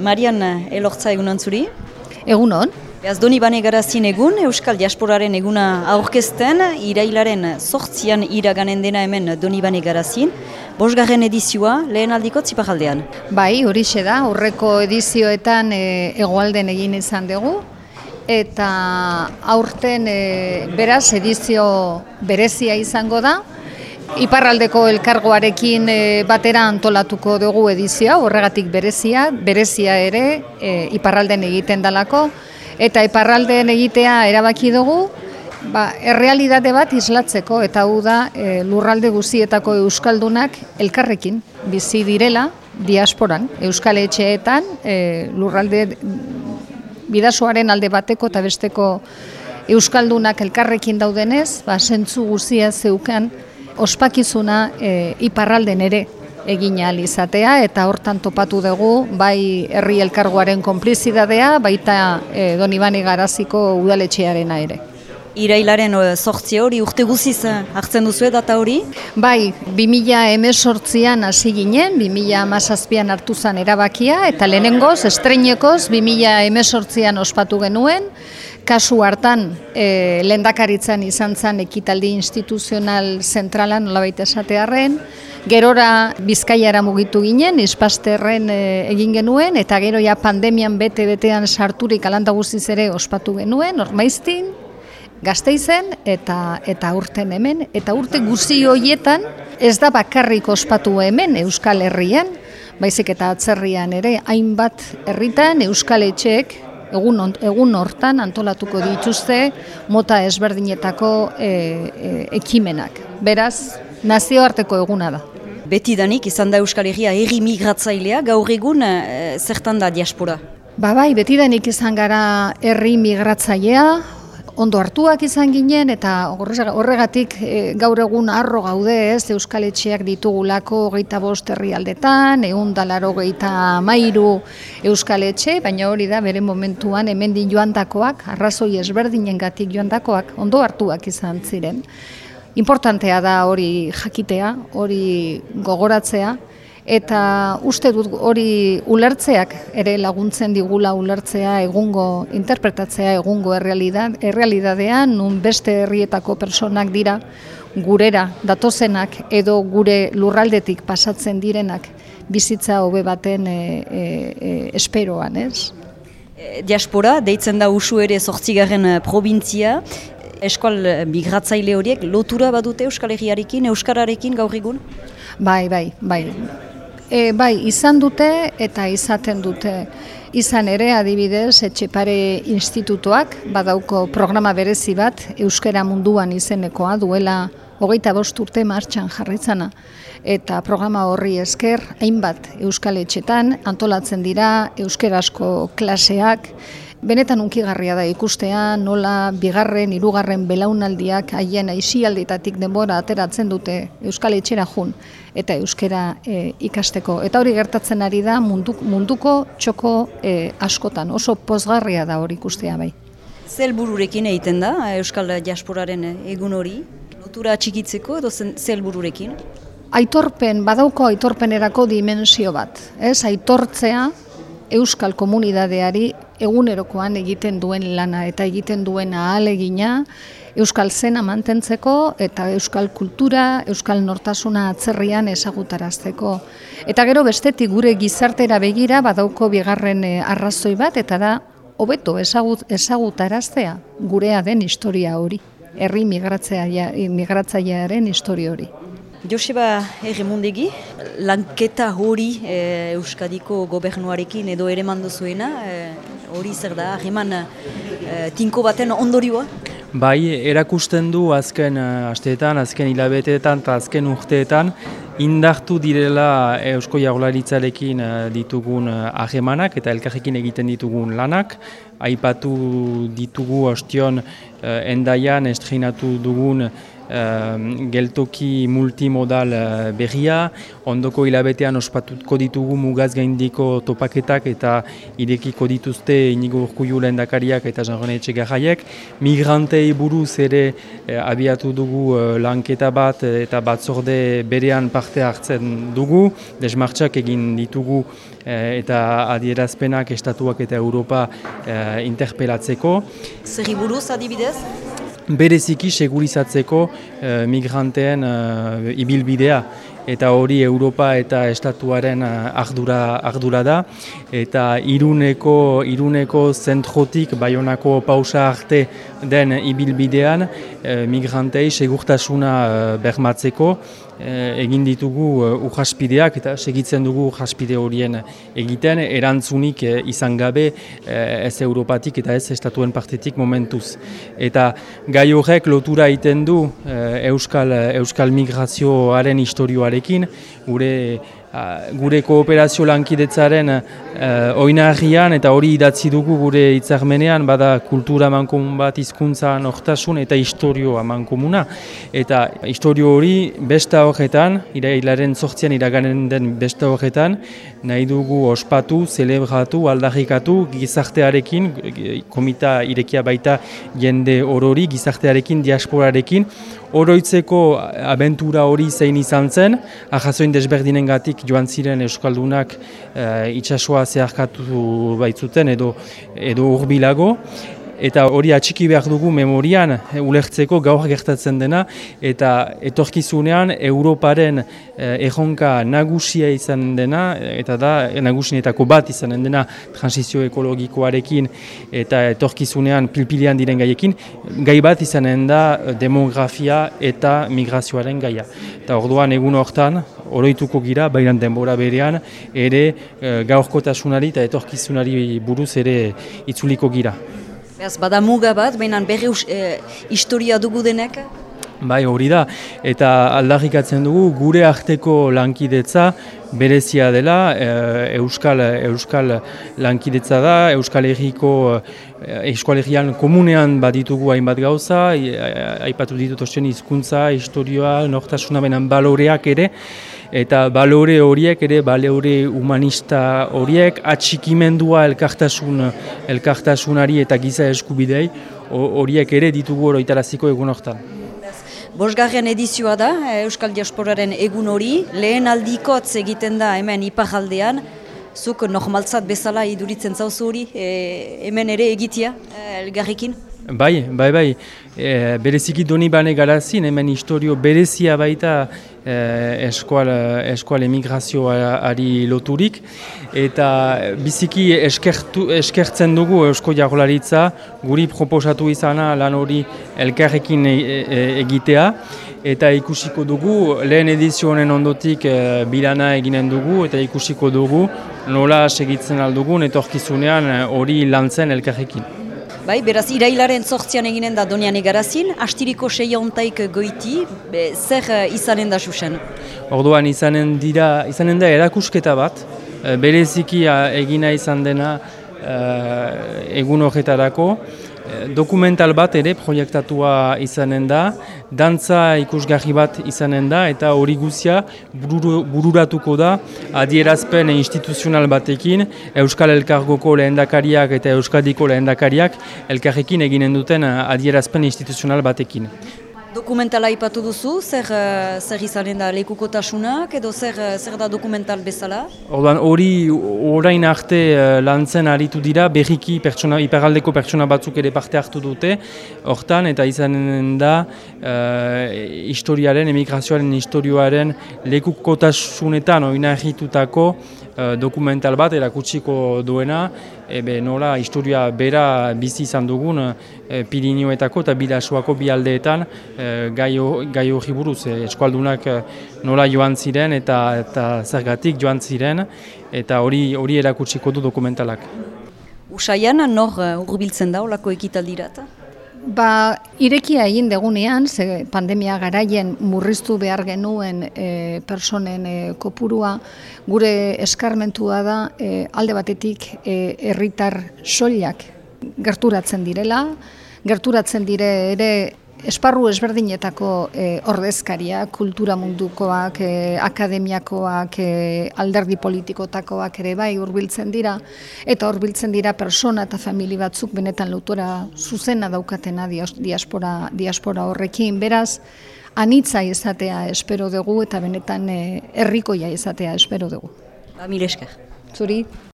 Marian Elortza egunon zuri. Egunon. Beaz doni bane garazin egun, Euskal Diasporaren eguna aurkezten, irailaren sortzian iraganen dena hemen doni bane garazin. Bosgarren edizioa, lehen aldiko tzipajaldean. Bai, hori da, horreko edizioetan e, egoalden egin izan dugu. Eta aurten e, beraz edizio berezia izango da. Iparraldeko elkargoarekin e, batera antolatuko dugu edizioa, horregatik berezia, berezia ere e, iparralden egiten dalako. Eta iparralden egitea erabaki dugu, ba, errealitate bat islatzeko, eta hau da e, lurralde guzietako euskaldunak elkarrekin bizi direla diasporan, euskal etxeetan, e, lurralde bidasoaren alde bateko eta besteko euskaldunak elkarrekin daudenez, ba, sentzu guzia zeukan, ospakizuna e, iparralden ere egin izatea eta hortan topatu dugu bai herri elkargoaren konplizidadea baita e, Donibane Garaziko udaletxearena ere. Irailaren sortzi hori urte guziz hartzen duzu data hori? Bai, 2000 emezortzian hasi ginen, 2000 amazazpian hartu zen erabakia, eta lehenengoz, estreinekoz, 2000 emezortzian ospatu genuen, kasu hartan e, lendakaritzan izan zen ekitaldi instituzional zentralan nolabait esatearren, gerora bizkaiara mugitu ginen, ispasterren e, egin genuen, eta gero ja pandemian bete-betean sarturik alanda guztiz ere ospatu genuen, ormaiztin, gazteizen eta eta urten hemen, eta urte guzi horietan ez da bakarrik ospatu hemen Euskal Herrian, baizik eta atzerrian ere hainbat herritan Euskal Etxeek egun, egun hortan antolatuko dituzte mota ezberdinetako e, e, ekimenak. Beraz, nazioarteko eguna da. Beti danik izan da Euskal Herria erri migratzailea, gaur egun e, zertan da diaspora? Ba bai, beti danik izan gara herri migratzailea, ondo hartuak izan ginen eta horregatik e, gaur egun arro gaude ez Euskal Etxeak ditugulako hogeita bost herrialdetan, egun dalaro geita mairu Euskal Etxe, baina hori da bere momentuan hemendi joandakoak, arrazoi ezberdinen gatik joandakoak, ondo hartuak izan ziren. Importantea da hori jakitea, hori gogoratzea, eta uste dut hori ulertzeak ere laguntzen digula ulertzea egungo interpretatzea egungo errealidadean nun beste herrietako personak dira gurera datozenak edo gure lurraldetik pasatzen direnak bizitza hobe baten e, e, e, esperoan, ez? E, diaspora, deitzen da usu ere sortzigarren e, provintzia, eskual migratzaile horiek lotura badute Euskal Herriarekin, Euskararekin gaur egun? Bai, bai, bai. E, bai, izan dute eta izaten dute. Izan ere, adibidez, Etxepare Institutuak badauko programa berezi bat Euskara munduan izenekoa duela hogeita bost urte martxan jarritzana. Eta programa horri esker, hainbat Euskal Etxetan antolatzen dira Euskarazko klaseak, Benetan unkigarria da ikustea nola bigarren, hirugarren belaunaldiak haien aisialditatik denbora ateratzen dute Euskal Etxera jun eta Euskara e, ikasteko. Eta hori gertatzen ari da munduko txoko e, askotan, oso pozgarria da hori ikustea bai. Zel bururekin egiten da Euskal Diasporaren egun hori? Lotura txikitzeko edo zel bururekin? Aitorpen, badauko aitorpenerako dimensio bat. Ez, aitortzea Euskal Komunidadeari egunerokoan egiten duen lana eta egiten duen ahalegina Euskal zena mantentzeko eta Euskal kultura, Euskal nortasuna atzerrian ezagutarazteko. Eta gero bestetik gure gizartera begira badauko bigarren eh, arrazoi bat eta da hobeto ezagut, ezagutaraztea gurea den historia hori, herri migratzailearen historia hori. Joseba Erremondegi, lanketa hori e, Euskadiko gobernuarekin edo ere mandozuena, e, hori zer da, harreman e, tinko baten ondorioa? Bai, erakusten du azken asteetan, azken hilabeteetan eta azken urteetan indartu direla Eusko Jaurlaritzarekin ditugun harremanak eta elkarrekin egiten ditugun lanak. Aipatu ditugu ostion endaian estreinatu dugun geltoki multimodal berria, ondoko hilabetean ospatuko ditugu mugaz gaindiko topaketak eta irekiko dituzte inigo urkuiu dakariak eta janrone etxegarraiek. Migrantei buruz ere abiatu dugu lanketa bat eta batzorde berean parte hartzen dugu, desmartxak egin ditugu eta adierazpenak estatuak eta Europa interpelatzeko. Zerri buruz adibidez? Bereziki segurizatzeko uh, migranteen uh, ibilbidea eta hori Europa eta Estatuaren uh, ardura, ardura da eta iruneko, iruneko zentrotik baionako pausa arte den ibilbidean uh, migrantei segurtasuna uh, bermatzeko Eh, egin ditugu urraspideak eta segitzen dugu urraspide horien egiten erantzunik izan gabe ez Europatik eta ez estatuen partetik momentuz. Eta gai horrek lotura egiten du Euskal, Euskal migrazioaren historioarekin, gure gure kooperazio lankidetzaren uh, oinarrian eta hori idatzi dugu gure hitzarmenean bada kultura mankomun bat hizkuntza nortasun eta historio mankomuna. Eta historio hori besta horretan irailaren sortzian iraganen den besta horretan nahi dugu ospatu, zelebratu, aldarrikatu gizartearekin komita irekia baita jende orori gizartearekin, diasporarekin. Oroitzeko abentura hori zein izan zen, ahazoin desberdinen joan ziren Euskaldunak e, itxasua zeharkatu baitzuten edo, edo urbilago, eta hori atxiki behar dugu memorian eh, ulertzeko gaur gertatzen dena. Eta etorkizunean Europaren eh, erronka nagusia izan dena eta da nagusinetako bat izan dena transizio ekologikoarekin eta etorkizunean pilpilean diren gaiekin. Gai bat izanen da demografia eta migrazioaren gaia. Eta orduan egun hortan oroituko gira, bairan denbora berean, ere e, gaurkotasunari eta etorkizunari buruz ere itzuliko gira. Beaz, bada muga bat, baina berri e, historia dugu denek? Bai, hori da. Eta aldarrikatzen dugu, gure arteko lankidetza berezia dela, e, euskal, euskal lankidetza da, euskal erriko, e, euskal errian komunean baditugu hainbat gauza, aipatu ditut hizkuntza, historioa, nortasuna benan baloreak ere, eta balore horiek ere balore humanista horiek atxikimendua elkartasun elkartasunari eta giza eskubidei horiek ere ditugu oroitaraziko egun hortan. Bosgarren edizioa da Euskal Diasporaren egun hori, lehen aldikotz egiten da hemen ipajaldean, zuk normaltzat bezala iduritzen zauzu hori, e, hemen ere egitea elgarrikin? Bai, bai, bai. E, bereziki doni bane garazin, hemen historio berezia baita e, eskual, eskual emigrazioari loturik. Eta biziki eskertu, eskertzen dugu Eusko Jagolaritza, guri proposatu izana lan hori elkarrekin e, e, egitea. Eta ikusiko dugu, lehen edizionen ondotik e, bilana eginen dugu, eta ikusiko dugu nola segitzen aldugun, etorkizunean hori lantzen elkarrekin. Bai, beraz, irailaren sortzian eginen da donian egarazin, astiriko seia ontaik goiti, be, zer uh, izanen da susen? Orduan izanen dira, izanen da erakusketa bat, uh, bereziki uh, egina izan dena egun horretarako, dokumental bat ere proiektatua izanen da, dantza ikusgarri bat izanen da eta hori guzia bururatuko da adierazpen instituzional batekin Euskal Elkargoko lehendakariak eta Euskadiko lehendakariak elkarrekin eginen duten adierazpen instituzional batekin. Dokumentala ipatu duzu, zer, eh, zer izanen da lekukotasunak edo zer, eh, zer da dokumental bezala? Ordan hori orain arte uh, lantzen aritu dira, berriki pertsona, iparaldeko pertsona batzuk ere parte hartu dute, hortan eta izanen da uh, historiaren, emigrazioaren historioaren lekukotasunetan oinarritutako uh, dokumental bat erakutsiko duena, ebe nola historia bera bizi izan dugun e, Pirinioetako eta Bidasoako bi aldeetan e, gai hori buruz. E, eskualdunak nola joan ziren eta, eta zergatik joan ziren eta hori hori erakutsiko du dokumentalak. Usaian nor urbiltzen da olako ekitaldirat? Ba, irekia egin degunean, ze pandemia garaien murriztu behar genuen e, personen e, kopurua, gure eskarmentua da e, alde batetik e, herritar soilak gerturatzen direla, gerturatzen dire ere esparru ezberdinetako e, ordezkaria, kultura mundukoak, e, akademiakoak, e, alderdi politikotakoak ere bai hurbiltzen dira, eta hurbiltzen dira persona eta famili batzuk benetan lotura zuzena daukatena diaspora, diaspora horrekin, beraz, anitza izatea espero dugu eta benetan herrikoia izatea espero dugu. Ba, mil esker. Zuri?